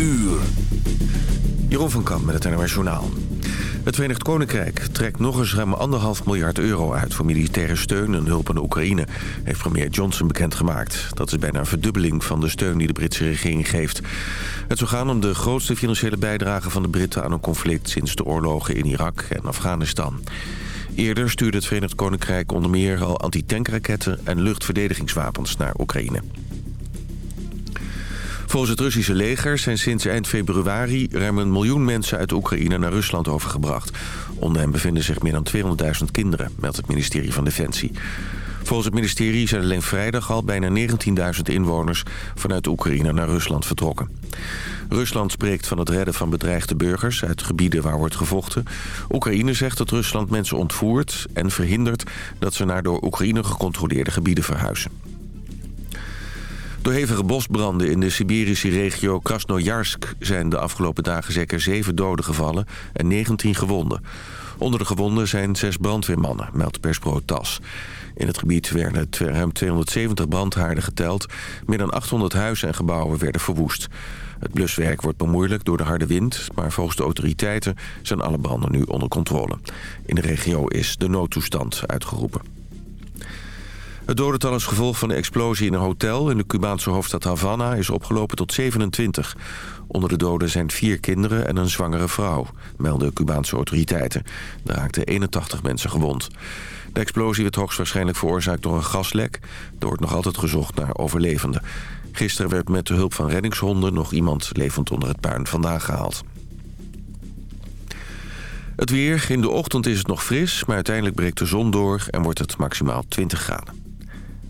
uur. Jeroen van Kamp met het NOS Journaal. Het Verenigd Koninkrijk trekt nog eens ruim anderhalf miljard euro uit... voor militaire steun en hulp aan de Oekraïne... heeft premier Johnson bekendgemaakt. Dat is bijna een verdubbeling van de steun die de Britse regering geeft. Het zou gaan om de grootste financiële bijdrage van de Britten... aan een conflict sinds de oorlogen in Irak en Afghanistan. Eerder stuurde het Verenigd Koninkrijk onder meer al antitankraketten... en luchtverdedigingswapens naar Oekraïne. Volgens het Russische leger zijn sinds eind februari... ruim een miljoen mensen uit Oekraïne naar Rusland overgebracht. Onder hen bevinden zich meer dan 200.000 kinderen, meldt het ministerie van Defensie. Volgens het ministerie zijn alleen vrijdag al bijna 19.000 inwoners... vanuit Oekraïne naar Rusland vertrokken. Rusland spreekt van het redden van bedreigde burgers uit gebieden waar wordt gevochten. Oekraïne zegt dat Rusland mensen ontvoert en verhindert... dat ze naar door Oekraïne gecontroleerde gebieden verhuizen. Door hevige bosbranden in de Siberische regio Krasnojarsk... zijn de afgelopen dagen zeker zeven doden gevallen en 19 gewonden. Onder de gewonden zijn zes brandweermannen, meldt persbureau TAS. In het gebied werden ruim 270 brandhaarden geteld. Meer dan 800 huizen en gebouwen werden verwoest. Het bluswerk wordt bemoeilijkt door de harde wind... maar volgens de autoriteiten zijn alle branden nu onder controle. In de regio is de noodtoestand uitgeroepen. Het dodental als gevolg van de explosie in een hotel in de Cubaanse hoofdstad Havana is opgelopen tot 27. Onder de doden zijn vier kinderen en een zwangere vrouw, melden Cubaanse autoriteiten. Er raakten 81 mensen gewond. De explosie werd hoogstwaarschijnlijk veroorzaakt door een gaslek. Er wordt nog altijd gezocht naar overlevenden. Gisteren werd met de hulp van reddingshonden nog iemand levend onder het puin vandaan gehaald. Het weer. In de ochtend is het nog fris, maar uiteindelijk breekt de zon door en wordt het maximaal 20 graden.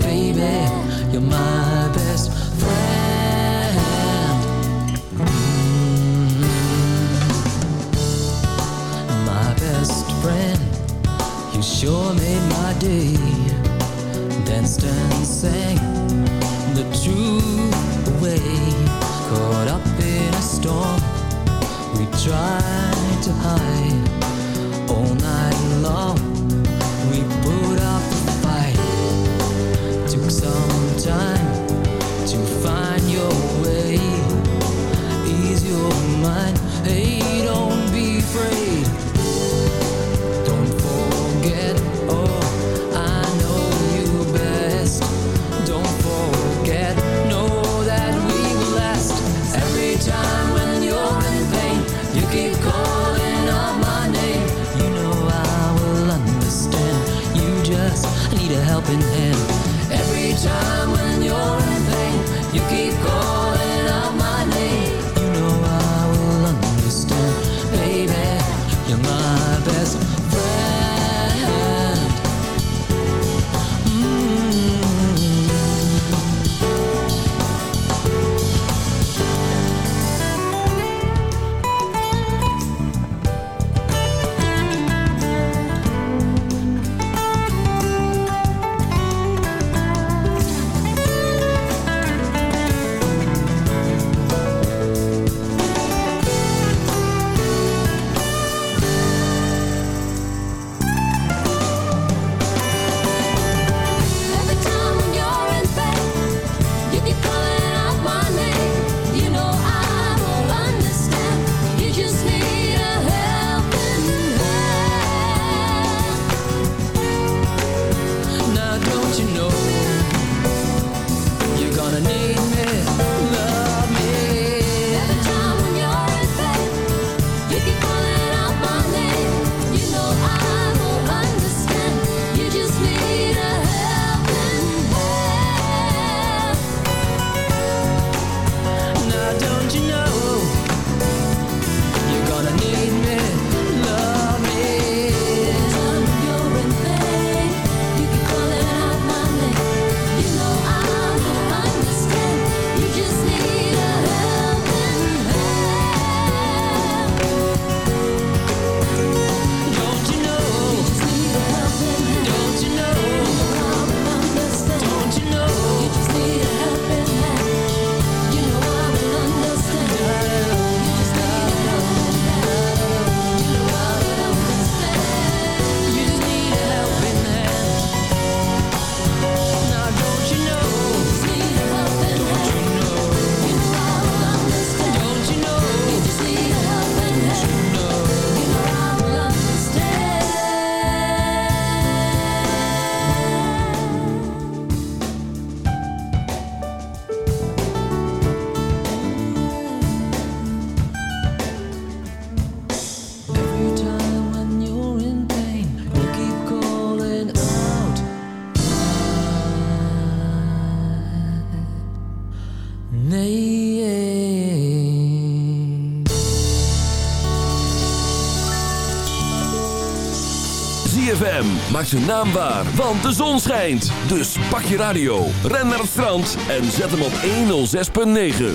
baby, you're my best friend. Mm-hmm. My best friend, you sure made my day. And the. Caught up in a storm, we tried to hide all night long some time to find your way. Ease your mind. Maak zijn naam waar, want de zon schijnt. Dus pak je radio, ren naar het strand en zet hem op 106.9.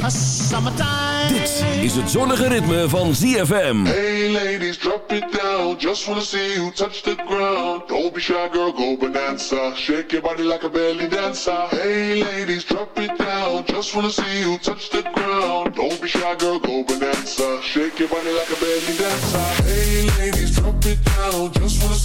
Dit is het zonnige ritme van ZFM. Hey ladies, drop it down. Just wanna see you touch the ground. Don't be shy, girl, go bonanza. Shake your body like a belly dancer. Hey ladies, drop it down. Just wanna see you touch the ground. Don't be shy, girl, go bonanza. Shake your body like a belly dancer. Hey ladies, drop it down. Just wanna see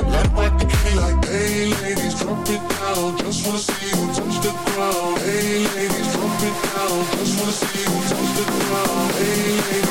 Work the kitty like, hey, ladies, drop it down. Just wanna see you touch the ground. Hey, ladies, drop it down. Just wanna see you touch the ground. Hey, ladies,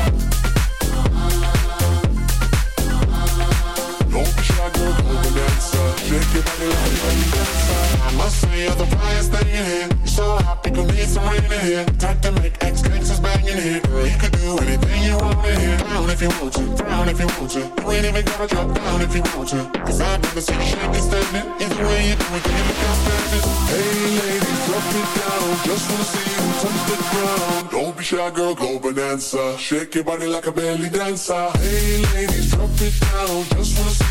Shake your body like a belly dancer. I must say you're the brightest thing in here. You're so hot, people need some rain in here. Time to make X gangsters bang in here. Girl, you could do anything you want in here. Down if you want to, down if you want to. You ain't even gotta drop down if you want to. Cause I've never seen you shaking standing. Either way you do it, you look. Hey ladies, drop it down. Just wanna see you touch the ground. Don't be shy, girl, go bonanza. Shake your body like a belly dancer. Hey ladies, drop it down. Just wanna see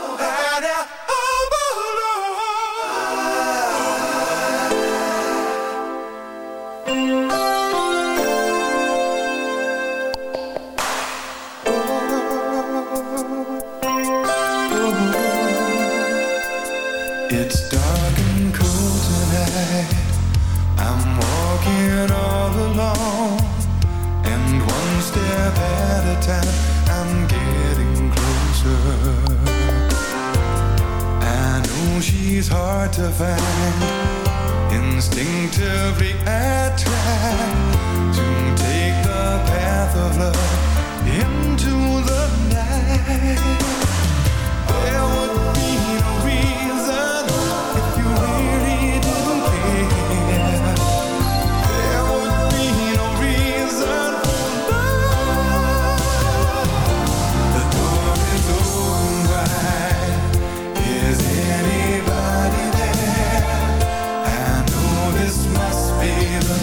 At a time, I'm getting closer. I know she's hard to find. Instinctively, try to take the path of love into the night. There would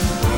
Bye.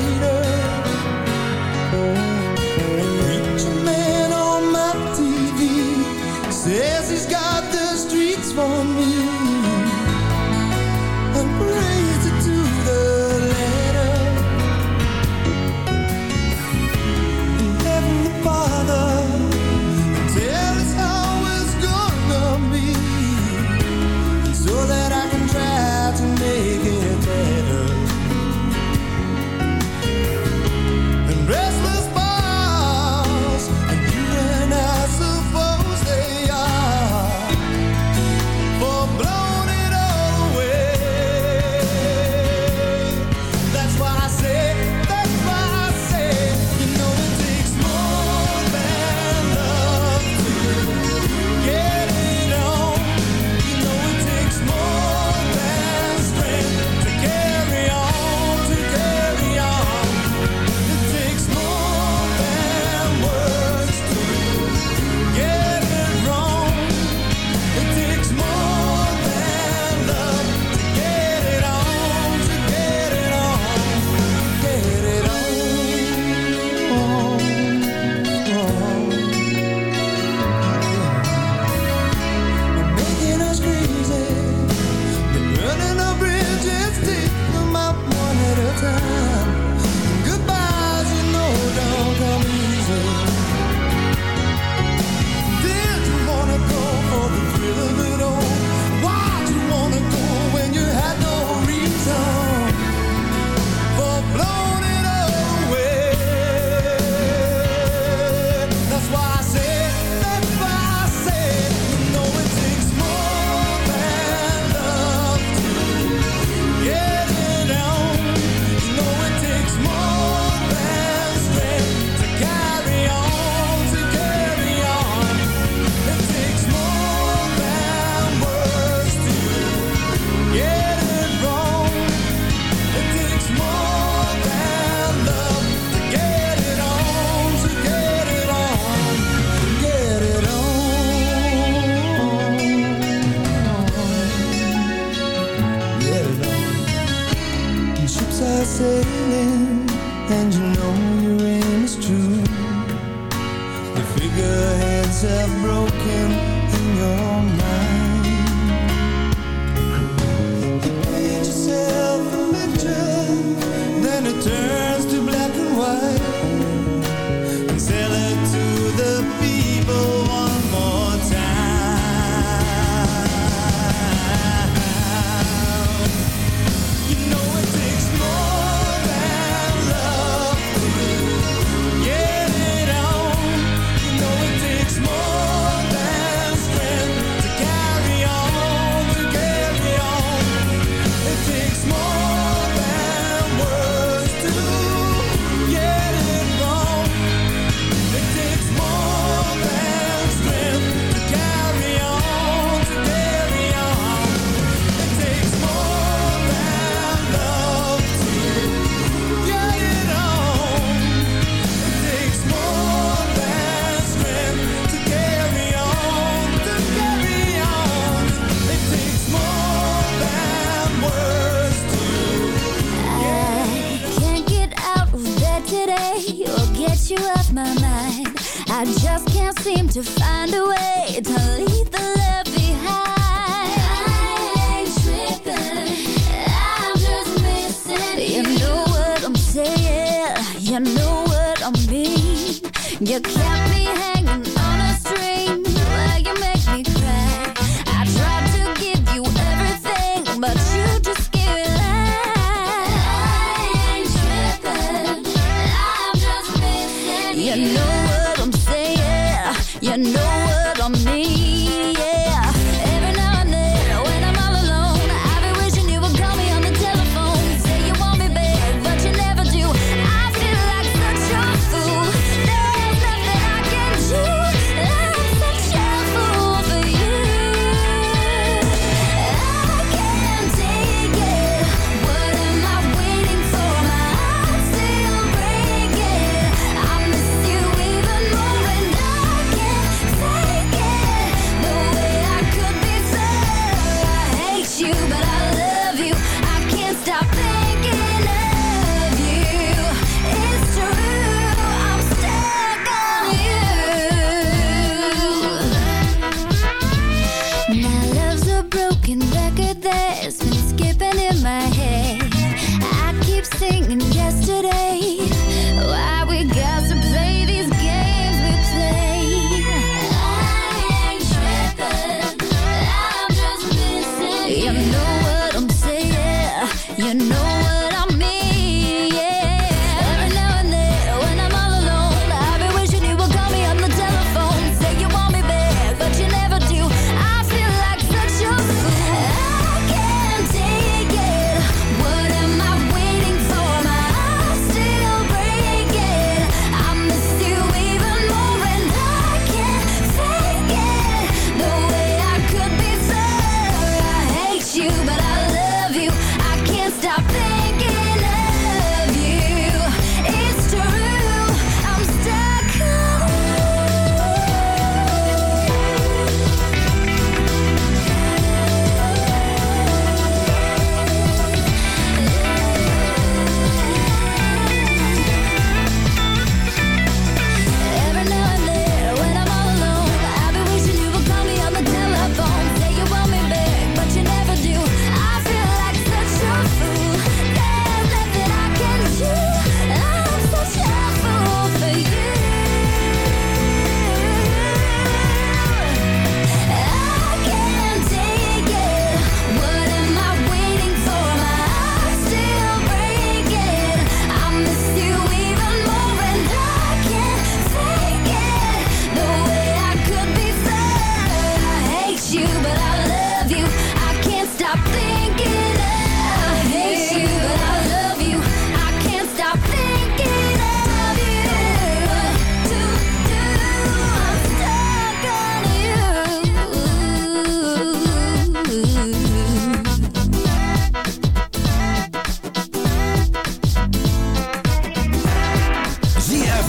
You know what I'm saying? You know.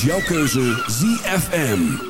Is jouw keuze ZFM.